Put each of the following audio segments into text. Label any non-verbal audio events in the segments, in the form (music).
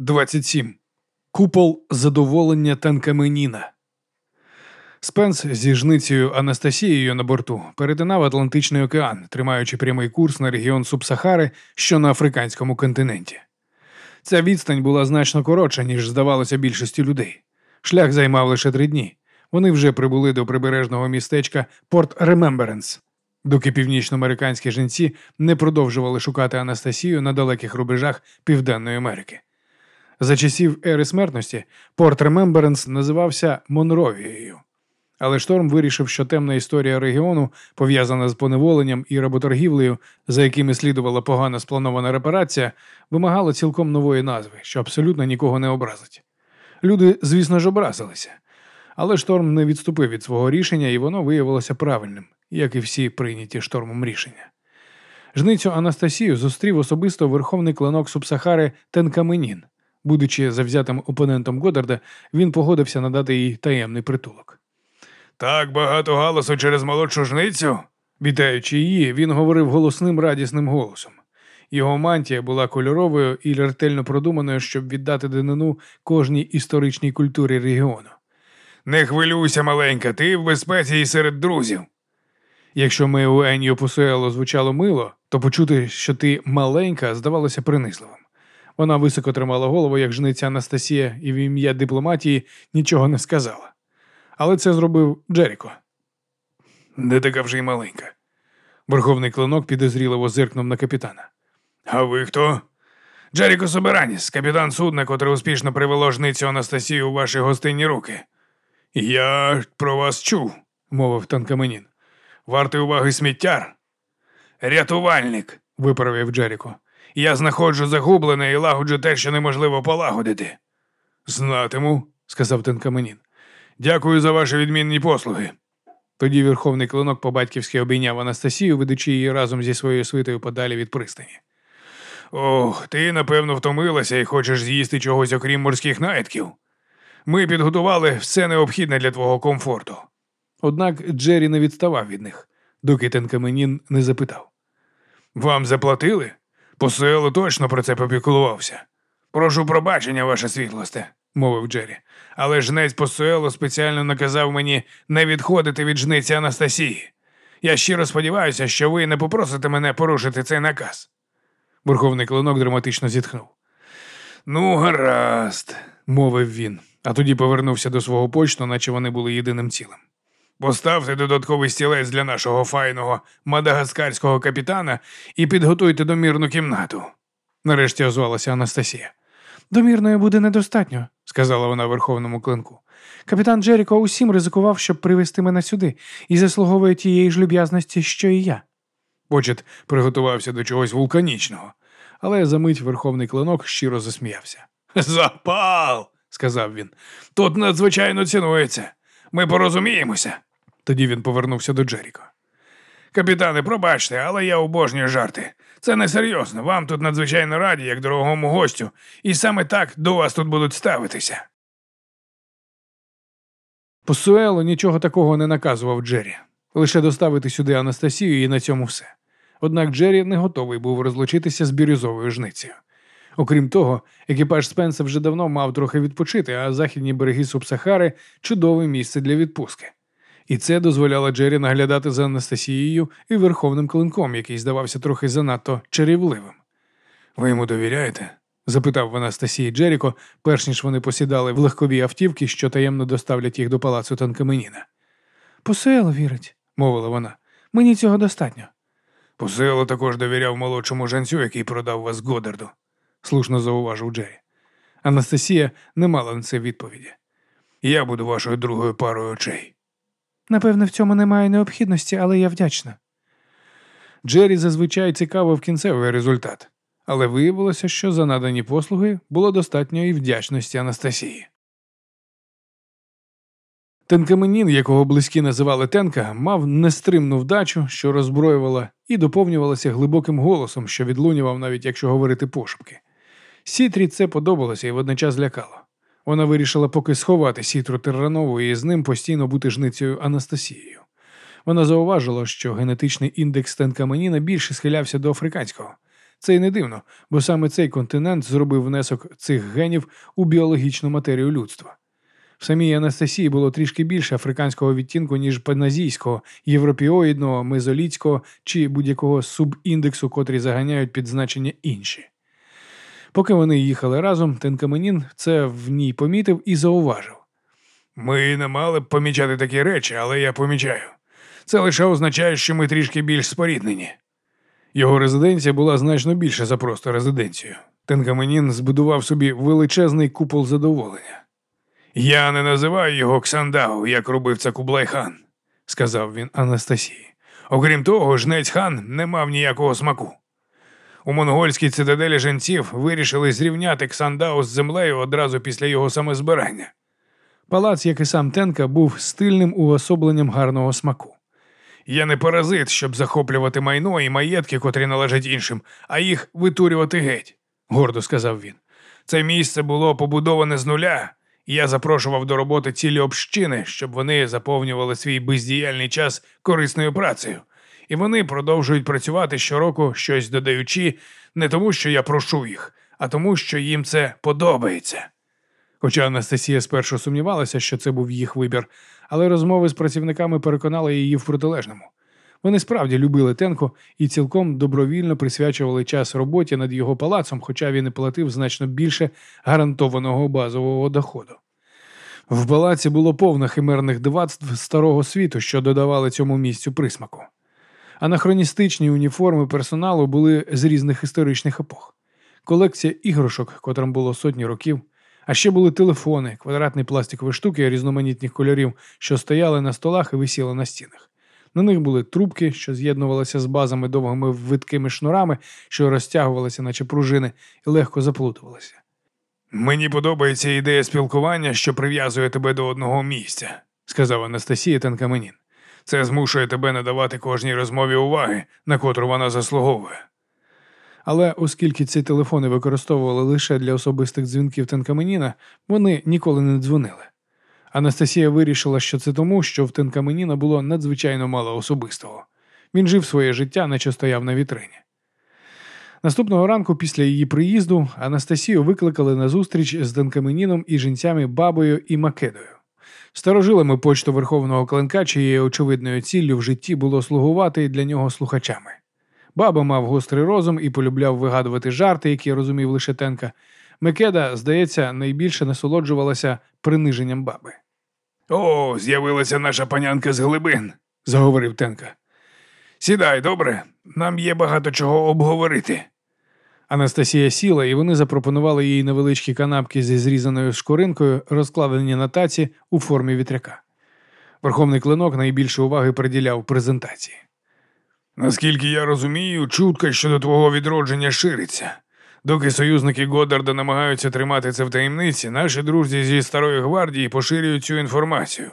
27. Купол задоволення Тенкаменіна. Спенс зі жницею Анастасією на борту перетинав Атлантичний океан, тримаючи прямий курс на регіон Субсахари, що на африканському континенті. Ця відстань була значно коротша, ніж здавалося більшості людей. Шлях займав лише три дні. Вони вже прибули до прибережного містечка Порт Ремемберенс, доки північноамериканські женці не продовжували шукати Анастасію на далеких рубежах Південної Америки. За часів ери смертності Порт Ремемберенс називався Монровією. Але шторм вирішив, що темна історія регіону, пов'язана з поневоленням і работоргівлею, за якими слідувала погано спланована репарація, вимагала цілком нової назви, що абсолютно нікого не образить. Люди, звісно ж, образилися. Але шторм не відступив від свого рішення, і воно виявилося правильним, як і всі прийняті штормом рішення. Жницю Анастасію зустрів особисто верховний клинок Субсахари Тенкаменін. Будучи завзятим опонентом Годарда, він погодився надати їй таємний притулок. Так багато галасу через молодшу жницю? Вітаючи її, він говорив голосним радісним голосом. Його мантія була кольоровою і ретельно продуманою, щоб віддати данину кожній історичній культурі регіону. Не хвилюйся, маленька, ти в безпеці і серед друзів. Якщо ми у Еньо Пусуело звучало мило, то почути, що ти маленька, здавалося принизливим. Вона високо тримала голову, як жниця Анастасія, і в ім'я дипломатії нічого не сказала. Але це зробив Джеріко. Не така вже й маленька. Верховний клинок підозріливо зиркнув на капітана. А ви хто? Джеріко Собераніс, капітан судна, котре успішно привело жницю Анастасію у ваші гостинні руки. Я про вас чув, мовив танкаменін. Вартий уваги сміттяр. Рятувальник, виправив Джеріко. Я знаходжу загублене і лагоджу те, що неможливо полагодити. Знатиму, сказав Танкаменін. Дякую за ваші відмінні послуги. Тоді верховний клинок по батьківськи обійняв Анастасію, ведучи її разом зі своєю свитою подалі від пристані. Ох, ти, напевно, втомилася і хочеш з'їсти чогось, окрім морських наїдків. Ми підготували все необхідне для твого комфорту. Однак Джері не відставав від них, доки Тенкаменін не запитав. Вам заплатили? Посуело точно про це попіклувався. Прошу пробачення, ваша світлосте, мовив Джері. Але жнець Посуело спеціально наказав мені не відходити від жниці Анастасії. Я щиро сподіваюся, що ви не попросите мене порушити цей наказ. Верховний клинок драматично зітхнув. Ну, гаразд, мовив він, а тоді повернувся до свого почту, наче вони були єдиним цілим. Поставте додатковий стілець для нашого файного мадагаскарського капітана і підготуйте домірну кімнату. Нарешті озвалася Анастасія. Домірної буде недостатньо, сказала вона верховному клинку. Капітан Джеріко усім ризикував, щоб привезти мене сюди, і заслуговує тієї ж люб'язності, що і я. Почет приготувався до чогось вулканічного, але за мить верховний клинок щиро засміявся. (laughs) Запал, сказав він. Тут надзвичайно цінується. Ми порозуміємося. Тоді він повернувся до Джеріко. Капітане, пробачте, але я обожнюю жарти. Це несерйозно. Вам тут надзвичайно раді, як дорогому гостю, і саме так до вас тут будуть ставитися. Посуело нічого такого не наказував Джері, лише доставити сюди Анастасію і на цьому все. Однак Джері не готовий був розлучитися з бірюзовою жницею. Окрім того, екіпаж Спенса вже давно мав трохи відпочити, а західні береги Субсахари чудове місце для відпустки. І це дозволяло Джері наглядати за Анастасією і верховним клинком, який здавався трохи занадто чарівливим. Ви йому довіряєте? запитав Анастасії Джеріко, перш ніж вони посідали в легкові автівки, що таємно доставлять їх до палацу Танкаменіна. Посуело вірить, мовила вона. Мені цього достатньо. Посуело також довіряв молодшому жанцю, який продав вас Годарду, слушно зауважив Джері. Анастасія не мала на це відповіді. Я буду вашою другою парою очей. Напевне, в цьому немає необхідності, але я вдячна. Джері зазвичай цікавив кінцевий результат, але виявилося, що за надані послуги було достатньо і вдячності Анастасії. Тенкаменін, якого близькі називали Тенка, мав нестримну вдачу, що роззброювала і доповнювалася глибоким голосом, що відлунював, навіть якщо говорити пошепки. Сітрі це подобалося і водночас злякало. Вона вирішила поки сховати сітру Терранову і з ним постійно бути жницею Анастасією. Вона зауважила, що генетичний індекс Тенкаменіна більше схилявся до африканського. Це й не дивно, бо саме цей континент зробив внесок цих генів у біологічну матерію людства. В самій Анастасії було трішки більше африканського відтінку, ніж паназійського, європіоїдного, мезоліцького чи будь-якого субіндексу, котрі заганяють під значення інші. Поки вони їхали разом, Тенкаменін це в ній помітив і зауважив. Ми не мали б помічати такі речі, але я помічаю. Це лише означає, що ми трішки більш споріднені. Його резиденція була значно більше за просто резиденцію. Тенкаменін збудував собі величезний купол задоволення. Я не називаю його Ксанаду, як робив це Кублай-хан, сказав він Анастасії. Окрім того, жнець Хан не мав ніякого смаку. У монгольській цитаделі женців вирішили зрівняти Ксанаду з землею одразу після його самозбирання. Палац, як і сам Тенка, був стильним уособленням гарного смаку. Я не паразит, щоб захоплювати майно і маєтки, котрі належать іншим, а їх витурювати геть, гордо сказав він. Це місце було побудоване з нуля, і я запрошував до роботи цілі общини, щоб вони заповнювали свій бездіяльний час корисною працею. І вони продовжують працювати щороку, щось додаючи, не тому, що я прошу їх, а тому, що їм це подобається. Хоча Анастасія спершу сумнівалася, що це був їх вибір, але розмови з працівниками переконали її в протилежному. Вони справді любили Тенко і цілком добровільно присвячували час роботі над його палацом, хоча він і платив значно більше гарантованого базового доходу. В палаці було повно химерних дивацтв старого світу, що додавали цьому місцю присмаку. Анахроністичні уніформи персоналу були з різних історичних епох. Колекція іграшок, котрим було сотні років, а ще були телефони, квадратні пластикові штуки різноманітних кольорів, що стояли на столах і висіли на стінах. На них були трубки, що з'єднувалися з базами довгими виткими шнурами, що розтягувалися, наче пружини, і легко заплутувалися. Мені подобається ідея спілкування, що прив'язує тебе до одного місця, сказав Анастасія Танкаменін. Це змушує тебе надавати кожній розмові уваги, на котру вона заслуговує. Але оскільки ці телефони використовували лише для особистих дзвінків Тенкаменіна, вони ніколи не дзвонили. Анастасія вирішила, що це тому, що в Тенкаменіна було надзвичайно мало особистого. Він жив своє життя, наче стояв на вітрині. Наступного ранку, після її приїзду, Анастасію викликали на зустріч з Тенкаменіном і жінцями Бабою і Македою. Старожилами почту Верховного Клинка, чиєю очевидною ціллю в житті було слугувати для нього слухачами. Баба мав гострий розум і полюбляв вигадувати жарти, які розумів лише Тенка. Микеда, здається, найбільше насолоджувалася приниженням баби. О, з'явилася наша панянка з глибин, заговорив Тенка. Сідай, добре, нам є багато чого обговорити. Анастасія сіла, і вони запропонували їй невеличкі канапки зі зрізаною шкуринкою, розкладені на таці у формі вітряка. Верховний клинок найбільше уваги приділяв презентації. Наскільки я розумію, чутка щодо твого відродження шириться. Доки союзники Годдарда намагаються тримати це в таємниці, наші друзі зі старої гвардії поширюють цю інформацію.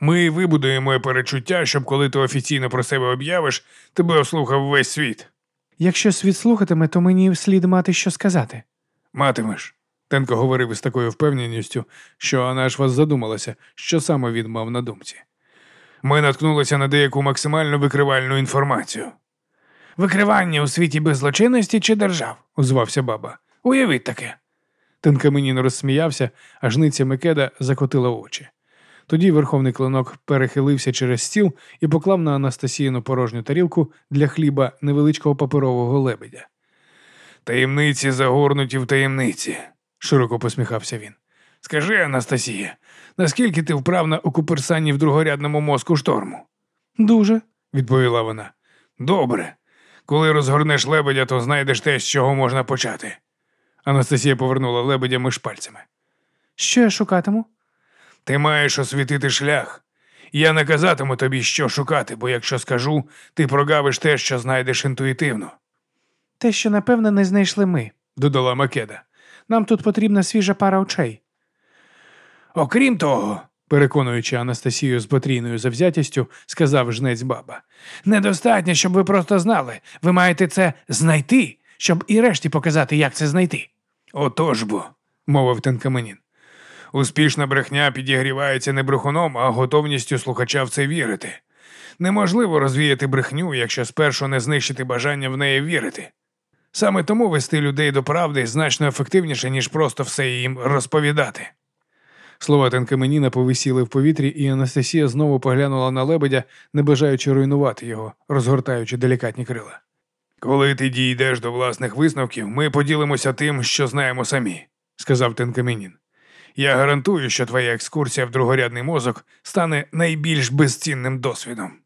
Ми вибудуємо перечуття, щоб коли ти офіційно про себе об'явиш, тебе ослухав весь світ. Якщо світ слухатиме, то мені слід мати що сказати. Матимеш. Тенко говорив із такою впевненістю, що вона аж вас задумалася, що саме він мав на думці. Ми наткнулися на деяку максимально викривальну інформацію. Викривання у світі беззлочинності чи держав? озвався баба. Уявіть таке. Тенкаменін розсміявся, а жниця Микеда закотила очі. Тоді верховний клинок перехилився через стіл і поклав на Анастасіїну порожню тарілку для хліба невеличкого паперового лебедя. Таємниці загорнуті в таємниці, широко посміхався він. Скажи, Анастасія, наскільки ти вправна у куперсанні в другорядному мозку шторму? Дуже, відповіла вона. Добре. Коли розгорнеш лебедя, то знайдеш те, з чого можна почати. Анастасія повернула лебедя між пальцями. Що я шукатиму? Ти маєш освітити шлях. Я не казатиму тобі, що шукати, бо якщо скажу, ти прогавиш те, що знайдеш інтуїтивно. Те, що, напевне, не знайшли ми, додала Македа. Нам тут потрібна свіжа пара очей. Окрім того, переконуючи Анастасію з потрійною завзятістю, сказав жнець баба. Недостатньо, щоб ви просто знали. Ви маєте це знайти, щоб і решті показати, як це знайти. Отож бо, мовив Тенкаменін. Успішна брехня підігрівається не брехуном, а готовністю слухача в це вірити. Неможливо розвіяти брехню, якщо спершу не знищити бажання в неї вірити. Саме тому вести людей до правди значно ефективніше, ніж просто все їм розповідати. Слова Тенкаменіна повисіли в повітрі, і Анастасія знову поглянула на лебедя, не бажаючи руйнувати його, розгортаючи делікатні крила. Коли ти дійдеш до власних висновків, ми поділимося тим, що знаємо самі, сказав Тенкаменін. Я гарантую, що твоя екскурсія в другорядний мозок стане найбільш безцінним досвідом.